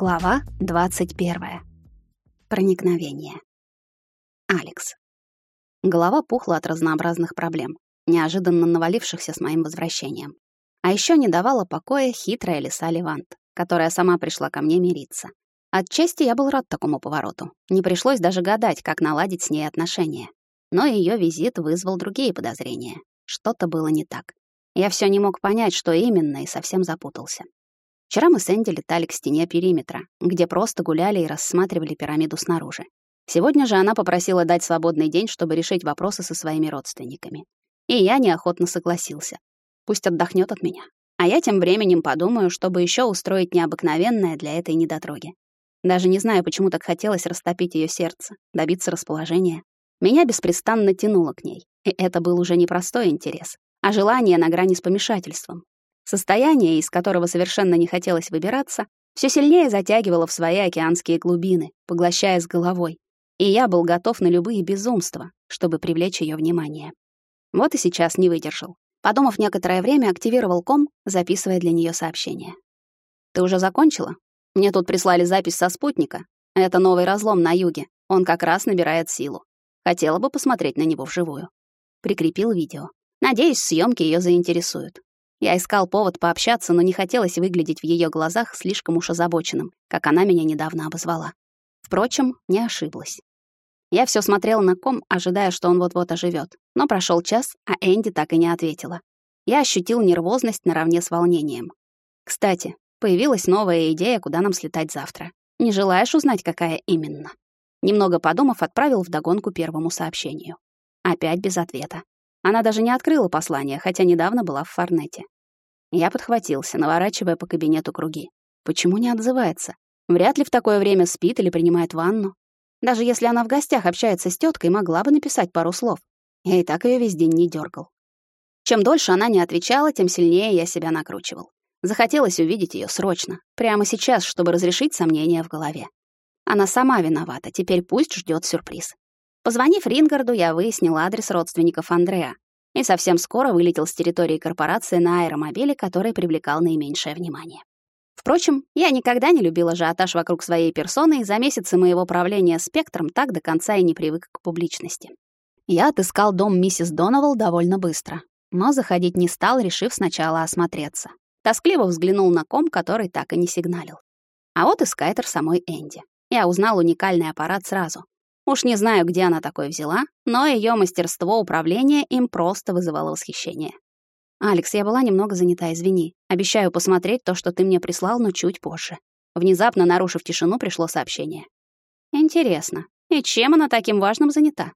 Глава 21. Проникновение. Алекс. Голова пухла от разнообразных проблем, неожиданно навалившихся с моим возвращением. А еще не давала покоя хитрая лиса Левант, которая сама пришла ко мне мириться. Отчасти я был рад такому повороту. Не пришлось даже гадать, как наладить с ней отношения. Но ее визит вызвал другие подозрения. Что-то было не так. Я все не мог понять, что именно, и совсем запутался. Вчера мы с Энди летали к стене периметра, где просто гуляли и рассматривали пирамиду снаружи. Сегодня же она попросила дать свободный день, чтобы решить вопросы со своими родственниками. И я неохотно согласился. Пусть отдохнет от меня. А я тем временем подумаю, чтобы еще устроить необыкновенное для этой недотроги. Даже не знаю, почему так хотелось растопить ее сердце, добиться расположения. Меня беспрестанно тянуло к ней. И это был уже не простой интерес, а желание на грани с помешательством. Состояние, из которого совершенно не хотелось выбираться, все сильнее затягивало в свои океанские глубины, поглощая с головой. И я был готов на любые безумства, чтобы привлечь ее внимание. Вот и сейчас не выдержал. Подумав некоторое время, активировал ком, записывая для нее сообщение. «Ты уже закончила? Мне тут прислали запись со спутника. Это новый разлом на юге. Он как раз набирает силу. Хотела бы посмотреть на него вживую». Прикрепил видео. Надеюсь, съемки ее заинтересуют. Я искал повод пообщаться, но не хотелось выглядеть в ее глазах слишком уж озабоченным, как она меня недавно обозвала. Впрочем, не ошиблась. Я все смотрел на ком, ожидая, что он вот-вот оживет. Но прошел час, а Энди так и не ответила. Я ощутил нервозность наравне с волнением. Кстати, появилась новая идея, куда нам слетать завтра. Не желаешь узнать, какая именно? Немного подумав, отправил вдогонку первому сообщению. Опять без ответа. Она даже не открыла послание, хотя недавно была в Форнете. Я подхватился, наворачивая по кабинету круги. Почему не отзывается? Вряд ли в такое время спит или принимает ванну. Даже если она в гостях общается с теткой, могла бы написать пару слов. Я и так ее весь день не дергал. Чем дольше она не отвечала, тем сильнее я себя накручивал. Захотелось увидеть ее срочно, прямо сейчас, чтобы разрешить сомнения в голове. Она сама виновата, теперь пусть ждет сюрприз. Позвонив Рингарду, я выяснил адрес родственников Андреа и совсем скоро вылетел с территории корпорации на аэромобиле, который привлекал наименьшее внимание. Впрочем, я никогда не любила ажиотаж вокруг своей персоны и за месяцы моего правления спектром так до конца и не привык к публичности. Я отыскал дом миссис Доновал довольно быстро, но заходить не стал, решив сначала осмотреться. Тоскливо взглянул на ком, который так и не сигналил. А вот и скайтер самой Энди. Я узнал уникальный аппарат сразу. Уж не знаю, где она такой взяла, но ее мастерство управления им просто вызывало восхищение. «Алекс, я была немного занята, извини. Обещаю посмотреть то, что ты мне прислал, но чуть позже». Внезапно, нарушив тишину, пришло сообщение. «Интересно, и чем она таким важным занята?»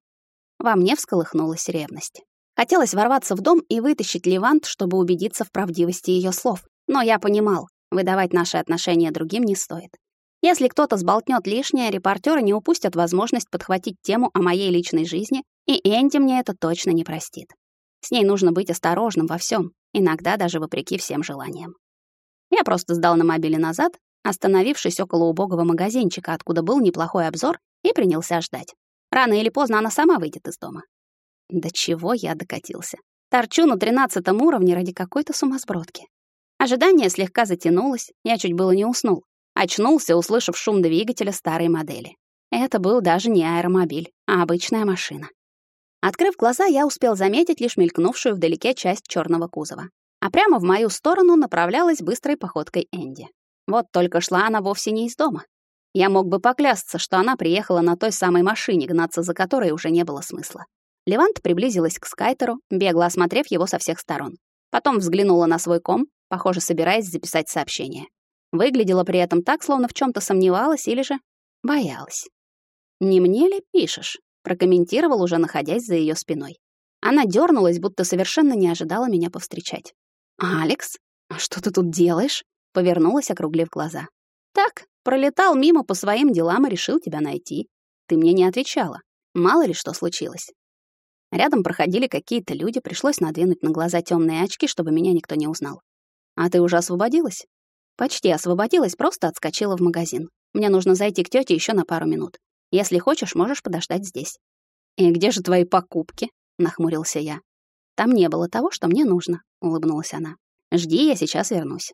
Во мне всколыхнулась ревность. Хотелось ворваться в дом и вытащить Левант, чтобы убедиться в правдивости ее слов. Но я понимал, выдавать наши отношения другим не стоит. Если кто-то сболтнет лишнее, репортеры не упустят возможность подхватить тему о моей личной жизни, и Энди мне это точно не простит. С ней нужно быть осторожным во всем, иногда даже вопреки всем желаниям. Я просто сдал на мобиле назад, остановившись около убогого магазинчика, откуда был неплохой обзор, и принялся ждать. Рано или поздно она сама выйдет из дома. До чего я докатился. Торчу на тринадцатом уровне ради какой-то сумасбродки. Ожидание слегка затянулось, я чуть было не уснул. Очнулся, услышав шум двигателя старой модели. Это был даже не аэромобиль, а обычная машина. Открыв глаза, я успел заметить лишь мелькнувшую вдалеке часть черного кузова. А прямо в мою сторону направлялась быстрой походкой Энди. Вот только шла она вовсе не из дома. Я мог бы поклясться, что она приехала на той самой машине, гнаться за которой уже не было смысла. Левант приблизилась к Скайтеру, бегло осмотрев его со всех сторон. Потом взглянула на свой ком, похоже, собираясь записать сообщение. Выглядела при этом так, словно в чем то сомневалась или же боялась. «Не мне ли пишешь?» — прокомментировал, уже находясь за ее спиной. Она дернулась, будто совершенно не ожидала меня повстречать. «Алекс, а что ты тут делаешь?» — повернулась, округлив глаза. «Так, пролетал мимо по своим делам и решил тебя найти. Ты мне не отвечала. Мало ли что случилось». Рядом проходили какие-то люди, пришлось надвинуть на глаза темные очки, чтобы меня никто не узнал. «А ты уже освободилась?» Почти освободилась, просто отскочила в магазин. Мне нужно зайти к тете еще на пару минут. Если хочешь, можешь подождать здесь. И где же твои покупки? нахмурился я. Там не было того, что мне нужно, улыбнулась она. Жди, я сейчас вернусь.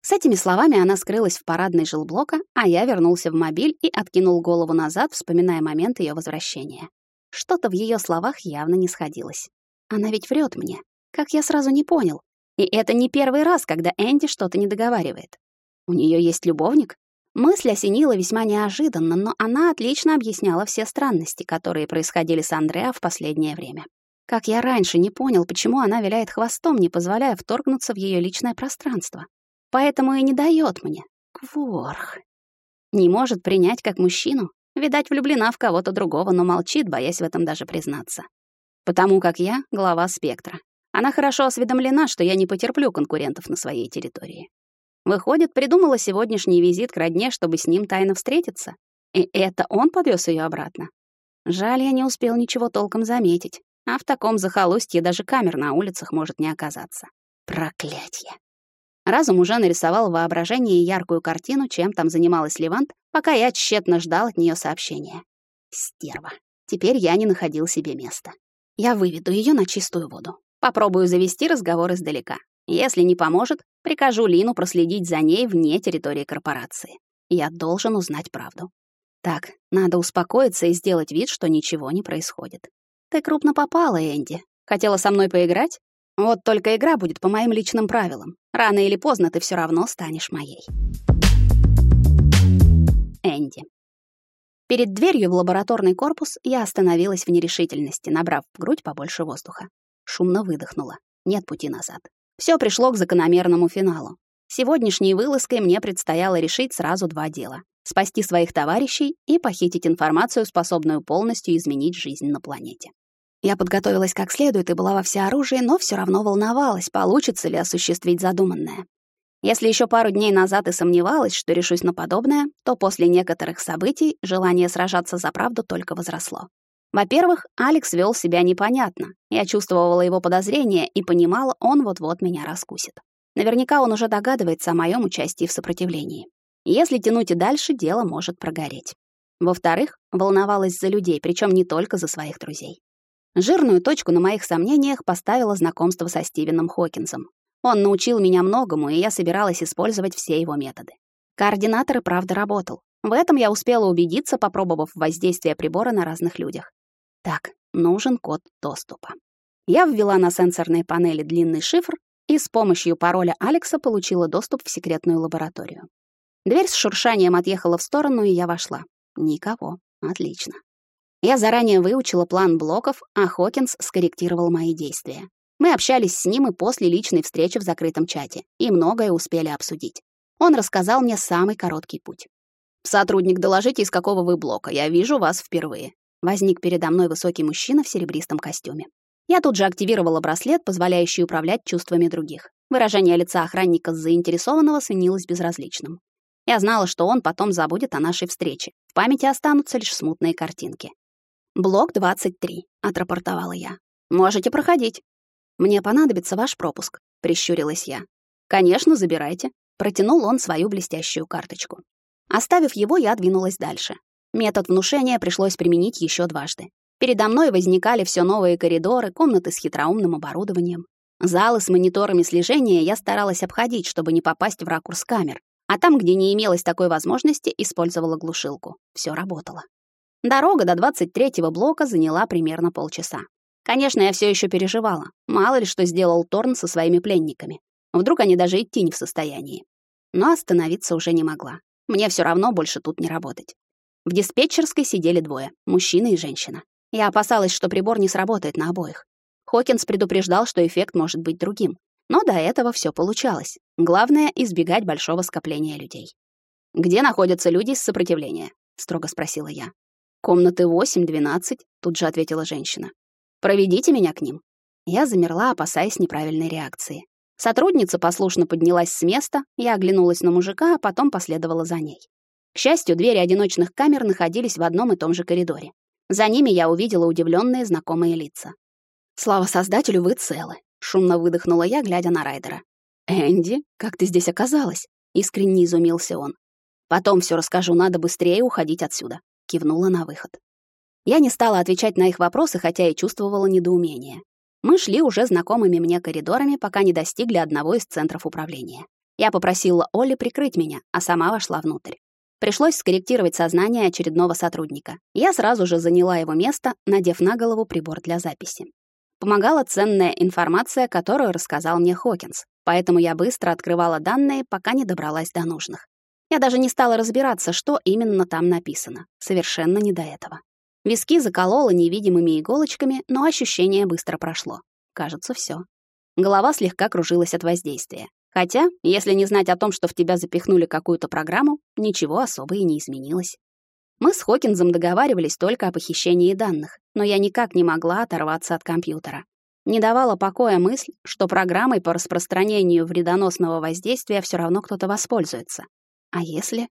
С этими словами она скрылась в парадной жилблока, а я вернулся в мобиль и откинул голову назад, вспоминая момент ее возвращения. Что-то в ее словах явно не сходилось. Она ведь врет мне. Как я сразу не понял. И это не первый раз, когда Энди что-то не договаривает. У нее есть любовник? Мысль осенила весьма неожиданно, но она отлично объясняла все странности, которые происходили с Андреа в последнее время. Как я раньше не понял, почему она виляет хвостом, не позволяя вторгнуться в ее личное пространство. Поэтому и не дает мне. Кворх. Не может принять как мужчину. Видать, влюблена в кого-то другого, но молчит, боясь в этом даже признаться. Потому как я — глава спектра. Она хорошо осведомлена, что я не потерплю конкурентов на своей территории. Выходит, придумала сегодняшний визит к родне, чтобы с ним тайно встретиться. И это он подвез ее обратно. Жаль, я не успел ничего толком заметить. А в таком захолустье даже камер на улицах может не оказаться. Проклятье. Разум уже нарисовал в воображении яркую картину, чем там занималась Левант, пока я тщетно ждал от нее сообщения. Стерва. Теперь я не находил себе места. Я выведу ее на чистую воду. Попробую завести разговор издалека. Если не поможет, прикажу Лину проследить за ней вне территории корпорации. Я должен узнать правду. Так, надо успокоиться и сделать вид, что ничего не происходит. Ты крупно попала, Энди. Хотела со мной поиграть? Вот только игра будет по моим личным правилам. Рано или поздно ты все равно станешь моей. Энди. Перед дверью в лабораторный корпус я остановилась в нерешительности, набрав в грудь побольше воздуха. Шумно выдохнула. Нет пути назад. Все пришло к закономерному финалу. Сегодняшней вылазкой мне предстояло решить сразу два дела. Спасти своих товарищей и похитить информацию, способную полностью изменить жизнь на планете. Я подготовилась как следует и была во всеоружии, но все равно волновалась, получится ли осуществить задуманное. Если еще пару дней назад и сомневалась, что решусь на подобное, то после некоторых событий желание сражаться за правду только возросло. Во-первых, Алекс вел себя непонятно. Я чувствовала его подозрения и понимала, он вот-вот меня раскусит. Наверняка он уже догадывается о моем участии в сопротивлении. Если тянуть и дальше, дело может прогореть. Во-вторых, волновалась за людей, причем не только за своих друзей. Жирную точку на моих сомнениях поставила знакомство со Стивеном Хокинсом. Он научил меня многому, и я собиралась использовать все его методы. Координатор и правда работал. В этом я успела убедиться, попробовав воздействие прибора на разных людях. Так, нужен код доступа. Я ввела на сенсорной панели длинный шифр и с помощью пароля Алекса получила доступ в секретную лабораторию. Дверь с шуршанием отъехала в сторону, и я вошла. Никого. Отлично. Я заранее выучила план блоков, а Хокинс скорректировал мои действия. Мы общались с ним и после личной встречи в закрытом чате, и многое успели обсудить. Он рассказал мне самый короткий путь. «Сотрудник, доложите, из какого вы блока. Я вижу вас впервые. Возник передо мной высокий мужчина в серебристом костюме. Я тут же активировала браслет, позволяющий управлять чувствами других. Выражение лица охранника заинтересованного сменилось безразличным. Я знала, что он потом забудет о нашей встрече. В памяти останутся лишь смутные картинки. «Блок 23», — отрапортовала я. «Можете проходить». «Мне понадобится ваш пропуск», — прищурилась я. «Конечно, забирайте», — протянул он свою блестящую карточку. Оставив его, я двинулась дальше. Метод внушения пришлось применить еще дважды. Передо мной возникали все новые коридоры, комнаты с хитроумным оборудованием. Залы с мониторами слежения я старалась обходить, чтобы не попасть в ракурс камер. А там, где не имелось такой возможности, использовала глушилку. Все работало. Дорога до 23-го блока заняла примерно полчаса. Конечно, я все еще переживала. Мало ли что сделал Торн со своими пленниками. Вдруг они даже идти не в состоянии. Но остановиться уже не могла. Мне все равно больше тут не работать. В диспетчерской сидели двое — мужчина и женщина. Я опасалась, что прибор не сработает на обоих. Хокинс предупреждал, что эффект может быть другим. Но до этого все получалось. Главное — избегать большого скопления людей. «Где находятся люди с сопротивления?» — строго спросила я. «Комнаты 8-12», — тут же ответила женщина. «Проведите меня к ним». Я замерла, опасаясь неправильной реакции. Сотрудница послушно поднялась с места, я оглянулась на мужика, а потом последовала за ней. К счастью, двери одиночных камер находились в одном и том же коридоре. За ними я увидела удивленные знакомые лица. «Слава создателю, вы целы!» — шумно выдохнула я, глядя на Райдера. «Энди, как ты здесь оказалась?» — искренне изумился он. «Потом все расскажу, надо быстрее уходить отсюда», — кивнула на выход. Я не стала отвечать на их вопросы, хотя и чувствовала недоумение. Мы шли уже знакомыми мне коридорами, пока не достигли одного из центров управления. Я попросила Олли прикрыть меня, а сама вошла внутрь. Пришлось скорректировать сознание очередного сотрудника. Я сразу же заняла его место, надев на голову прибор для записи. Помогала ценная информация, которую рассказал мне Хокинс, поэтому я быстро открывала данные, пока не добралась до нужных. Я даже не стала разбираться, что именно там написано. Совершенно не до этого. Виски заколола невидимыми иголочками, но ощущение быстро прошло. Кажется, все. Голова слегка кружилась от воздействия. Хотя, если не знать о том, что в тебя запихнули какую-то программу, ничего особо и не изменилось. Мы с Хокинзом договаривались только о похищении данных, но я никак не могла оторваться от компьютера. Не давала покоя мысль, что программой по распространению вредоносного воздействия все равно кто-то воспользуется. А если?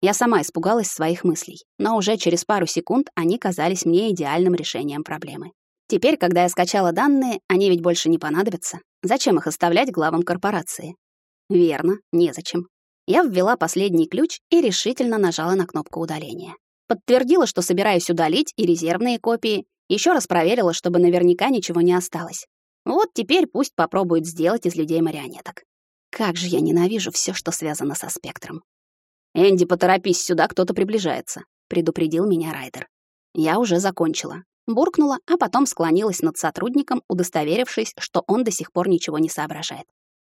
Я сама испугалась своих мыслей, но уже через пару секунд они казались мне идеальным решением проблемы. Теперь, когда я скачала данные, они ведь больше не понадобятся. Зачем их оставлять главам корпорации? Верно, незачем. Я ввела последний ключ и решительно нажала на кнопку удаления. Подтвердила, что собираюсь удалить и резервные копии, еще раз проверила, чтобы наверняка ничего не осталось. Вот теперь пусть попробуют сделать из людей марионеток. Как же я ненавижу все, что связано со спектром. «Энди, поторопись, сюда кто-то приближается», — предупредил меня Райдер. Я уже закончила. Буркнула, а потом склонилась над сотрудником, удостоверившись, что он до сих пор ничего не соображает.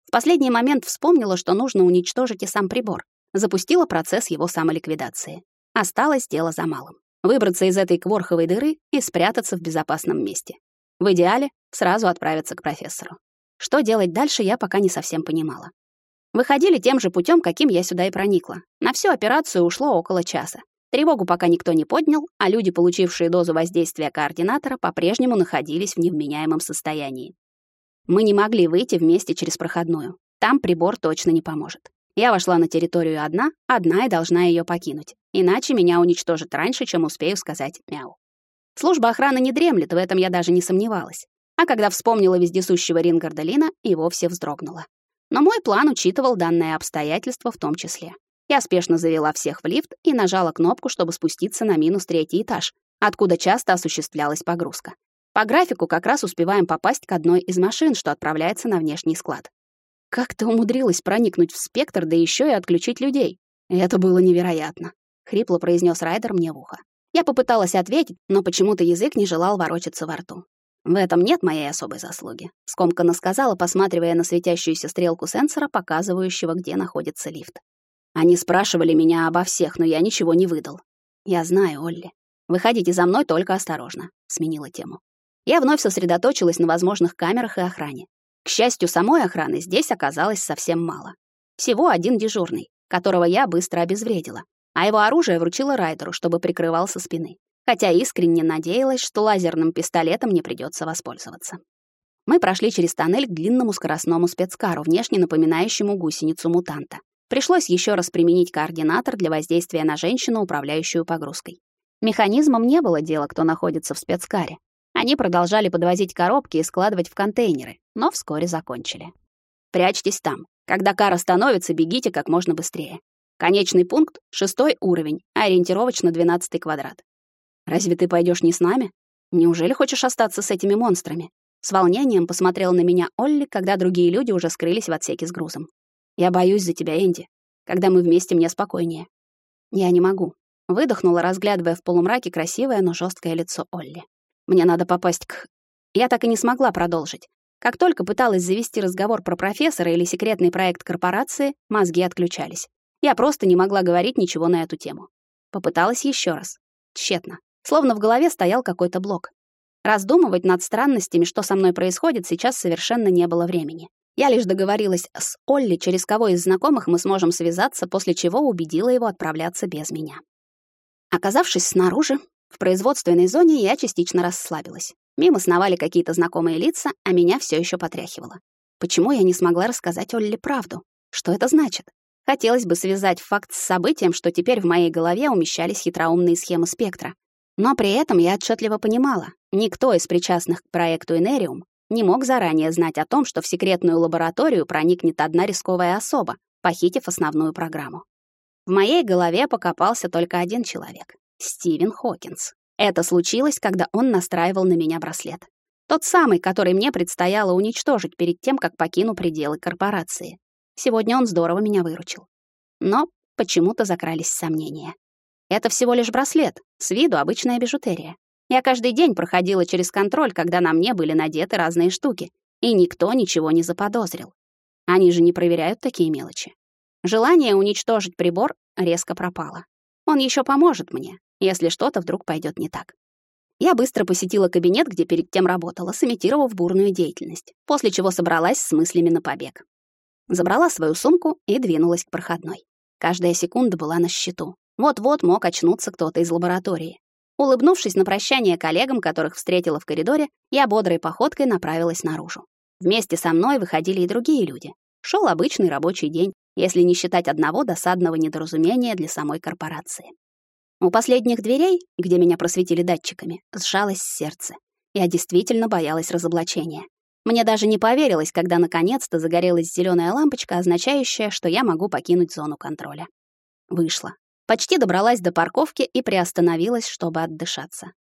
В последний момент вспомнила, что нужно уничтожить и сам прибор. Запустила процесс его самоликвидации. Осталось дело за малым. Выбраться из этой кворховой дыры и спрятаться в безопасном месте. В идеале сразу отправиться к профессору. Что делать дальше, я пока не совсем понимала. Выходили тем же путем, каким я сюда и проникла. На всю операцию ушло около часа. Тревогу пока никто не поднял, а люди, получившие дозу воздействия координатора, по-прежнему находились в невменяемом состоянии. Мы не могли выйти вместе через проходную. Там прибор точно не поможет. Я вошла на территорию одна, одна и должна ее покинуть. Иначе меня уничтожат раньше, чем успею сказать «мяу». Служба охраны не дремлет, в этом я даже не сомневалась. А когда вспомнила вездесущего Рингарда Лина, и вовсе вздрогнула. Но мой план учитывал данное обстоятельство в том числе. Я спешно завела всех в лифт и нажала кнопку, чтобы спуститься на минус третий этаж, откуда часто осуществлялась погрузка. По графику как раз успеваем попасть к одной из машин, что отправляется на внешний склад. Как ты умудрилась проникнуть в спектр, да еще и отключить людей? Это было невероятно, хрипло произнес Райдер мне в ухо. Я попыталась ответить, но почему-то язык не желал ворочаться во рту. В этом нет моей особой заслуги, скомканно сказала, посматривая на светящуюся стрелку сенсора, показывающего, где находится лифт. Они спрашивали меня обо всех, но я ничего не выдал. Я знаю, Олли. Выходите за мной только осторожно, сменила тему. Я вновь сосредоточилась на возможных камерах и охране. К счастью, самой охраны здесь оказалось совсем мало. Всего один дежурный, которого я быстро обезвредила, а его оружие вручила Райдеру, чтобы прикрывал со спины. Хотя искренне надеялась, что лазерным пистолетом не придется воспользоваться. Мы прошли через тоннель к длинному скоростному спецкару, внешне напоминающему гусеницу мутанта. Пришлось еще раз применить координатор для воздействия на женщину, управляющую погрузкой. Механизмом не было дела, кто находится в спецкаре. Они продолжали подвозить коробки и складывать в контейнеры, но вскоре закончили. Прячьтесь там. Когда кар остановится, бегите как можно быстрее. Конечный пункт — шестой уровень, ориентировочно двенадцатый квадрат. Разве ты пойдешь не с нами? Неужели хочешь остаться с этими монстрами? С волнением посмотрел на меня Олли, когда другие люди уже скрылись в отсеке с грузом. Я боюсь за тебя, Энди. Когда мы вместе, мне спокойнее. Я не могу. Выдохнула, разглядывая в полумраке красивое, но жесткое лицо Олли. Мне надо попасть к... Я так и не смогла продолжить. Как только пыталась завести разговор про профессора или секретный проект корпорации, мозги отключались. Я просто не могла говорить ничего на эту тему. Попыталась еще раз. Тщетно. Словно в голове стоял какой-то блок. Раздумывать над странностями, что со мной происходит, сейчас совершенно не было времени. Я лишь договорилась с Олли, через кого из знакомых мы сможем связаться, после чего убедила его отправляться без меня. Оказавшись снаружи, в производственной зоне я частично расслабилась. Мимо сновали какие-то знакомые лица, а меня все еще потряхивало. Почему я не смогла рассказать Олли правду? Что это значит? Хотелось бы связать факт с событием, что теперь в моей голове умещались хитроумные схемы спектра. Но при этом я отчетливо понимала, никто из причастных к проекту Энериум не мог заранее знать о том, что в секретную лабораторию проникнет одна рисковая особа, похитив основную программу. В моей голове покопался только один человек Стивен Хокинс. Это случилось, когда он настраивал на меня браслет. Тот самый, который мне предстояло уничтожить перед тем, как покину пределы корпорации. Сегодня он здорово меня выручил. Но почему-то закрались сомнения. Это всего лишь браслет, с виду обычная бижутерия. Я каждый день проходила через контроль, когда на мне были надеты разные штуки, и никто ничего не заподозрил. Они же не проверяют такие мелочи. Желание уничтожить прибор резко пропало. Он еще поможет мне, если что-то вдруг пойдет не так. Я быстро посетила кабинет, где перед тем работала, сымитировав бурную деятельность, после чего собралась с мыслями на побег. Забрала свою сумку и двинулась к проходной. Каждая секунда была на счету. Вот-вот мог очнуться кто-то из лаборатории. Улыбнувшись на прощание коллегам, которых встретила в коридоре, я бодрой походкой направилась наружу. Вместе со мной выходили и другие люди. Шел обычный рабочий день, если не считать одного досадного недоразумения для самой корпорации. У последних дверей, где меня просветили датчиками, сжалось сердце. Я действительно боялась разоблачения. Мне даже не поверилось, когда наконец-то загорелась зеленая лампочка, означающая, что я могу покинуть зону контроля. Вышла. Почти добралась до парковки и приостановилась, чтобы отдышаться.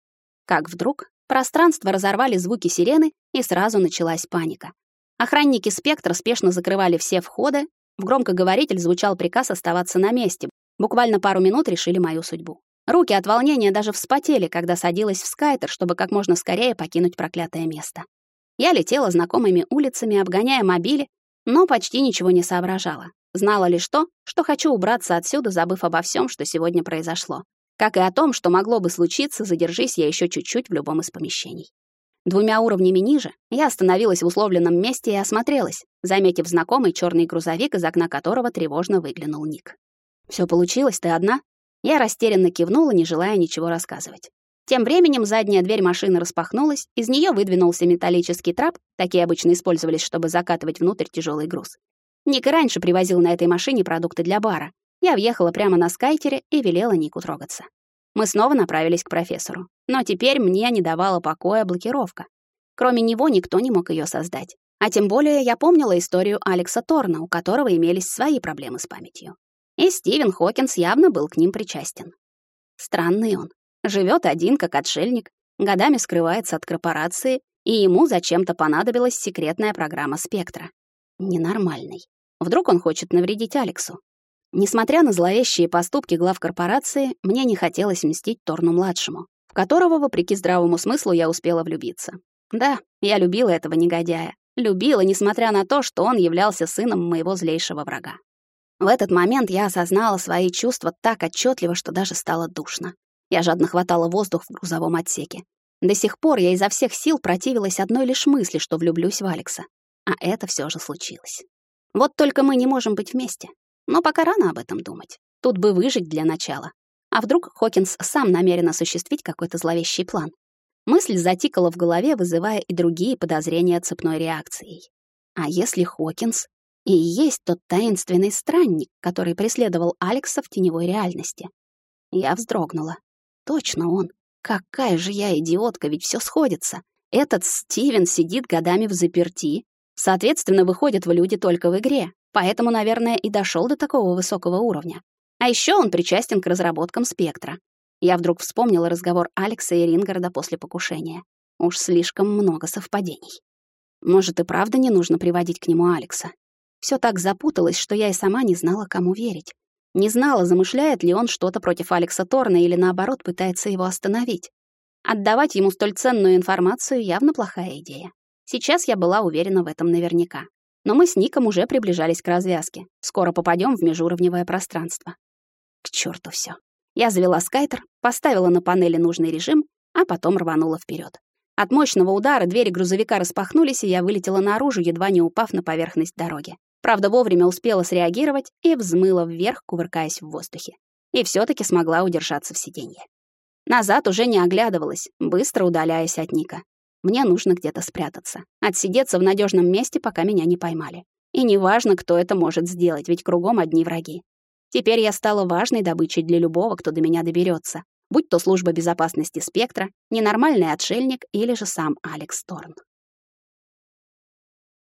Как вдруг пространство разорвали звуки сирены, и сразу началась паника. Охранники «Спектра» спешно закрывали все входы, в громкоговоритель звучал приказ оставаться на месте, Буквально пару минут решили мою судьбу. Руки от волнения даже вспотели, когда садилась в скайтер, чтобы как можно скорее покинуть проклятое место. Я летела знакомыми улицами, обгоняя мобили, но почти ничего не соображала. Знала лишь то, что хочу убраться отсюда, забыв обо всем, что сегодня произошло. Как и о том, что могло бы случиться, задержись я еще чуть-чуть в любом из помещений. Двумя уровнями ниже я остановилась в условленном месте и осмотрелась, заметив знакомый черный грузовик, из окна которого тревожно выглянул Ник. Все получилось, ты одна?» Я растерянно кивнула, не желая ничего рассказывать. Тем временем задняя дверь машины распахнулась, из нее выдвинулся металлический трап, такие обычно использовались, чтобы закатывать внутрь тяжелый груз. Ник раньше привозил на этой машине продукты для бара. Я въехала прямо на скайтере и велела Нику трогаться. Мы снова направились к профессору. Но теперь мне не давала покоя блокировка. Кроме него никто не мог ее создать. А тем более я помнила историю Алекса Торна, у которого имелись свои проблемы с памятью. И Стивен Хокинс явно был к ним причастен. Странный он. Живет один, как отшельник, годами скрывается от корпорации, и ему зачем-то понадобилась секретная программа «Спектра». Ненормальный. Вдруг он хочет навредить Алексу. Несмотря на зловещие поступки глав корпорации, мне не хотелось мстить Торну-младшему, в которого, вопреки здравому смыслу, я успела влюбиться. Да, я любила этого негодяя. Любила, несмотря на то, что он являлся сыном моего злейшего врага. В этот момент я осознала свои чувства так отчетливо, что даже стало душно. Я жадно хватала воздух в грузовом отсеке. До сих пор я изо всех сил противилась одной лишь мысли, что влюблюсь в Алекса. А это все же случилось. Вот только мы не можем быть вместе. Но пока рано об этом думать. Тут бы выжить для начала. А вдруг Хокинс сам намерен осуществить какой-то зловещий план? Мысль затикала в голове, вызывая и другие подозрения цепной реакцией. А если Хокинс и есть тот таинственный странник, который преследовал Алекса в теневой реальности. Я вздрогнула. Точно он. Какая же я идиотка, ведь все сходится. Этот Стивен сидит годами в заперти, соответственно, выходит в люди только в игре, поэтому, наверное, и дошел до такого высокого уровня. А еще он причастен к разработкам спектра. Я вдруг вспомнила разговор Алекса и Рингарда после покушения. Уж слишком много совпадений. Может, и правда не нужно приводить к нему Алекса. Все так запуталось, что я и сама не знала, кому верить. Не знала, замышляет ли он что-то против Алекса Торна или, наоборот, пытается его остановить. Отдавать ему столь ценную информацию явно плохая идея. Сейчас я была уверена в этом наверняка. Но мы с Ником уже приближались к развязке. Скоро попадем в межуровневое пространство. К черту все. Я завела скайтер, поставила на панели нужный режим, а потом рванула вперед. От мощного удара двери грузовика распахнулись, и я вылетела наружу, едва не упав на поверхность дороги. Правда, вовремя успела среагировать и взмыла вверх, кувыркаясь в воздухе. И все таки смогла удержаться в сиденье. Назад уже не оглядывалась, быстро удаляясь от Ника. Мне нужно где-то спрятаться, отсидеться в надежном месте, пока меня не поймали. И неважно, кто это может сделать, ведь кругом одни враги. Теперь я стала важной добычей для любого, кто до меня доберется, будь то служба безопасности «Спектра», ненормальный отшельник или же сам Алекс Торн.